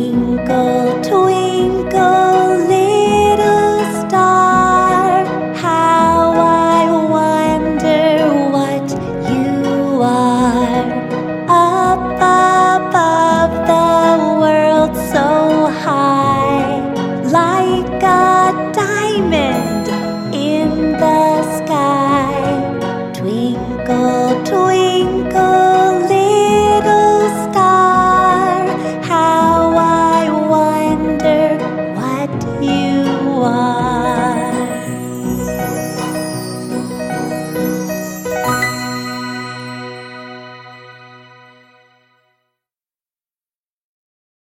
情歌。